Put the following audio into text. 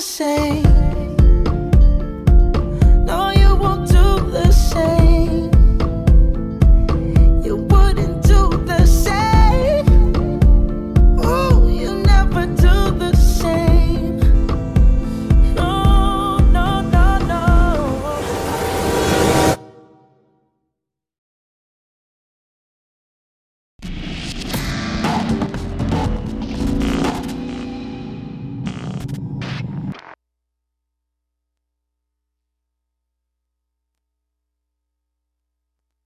same.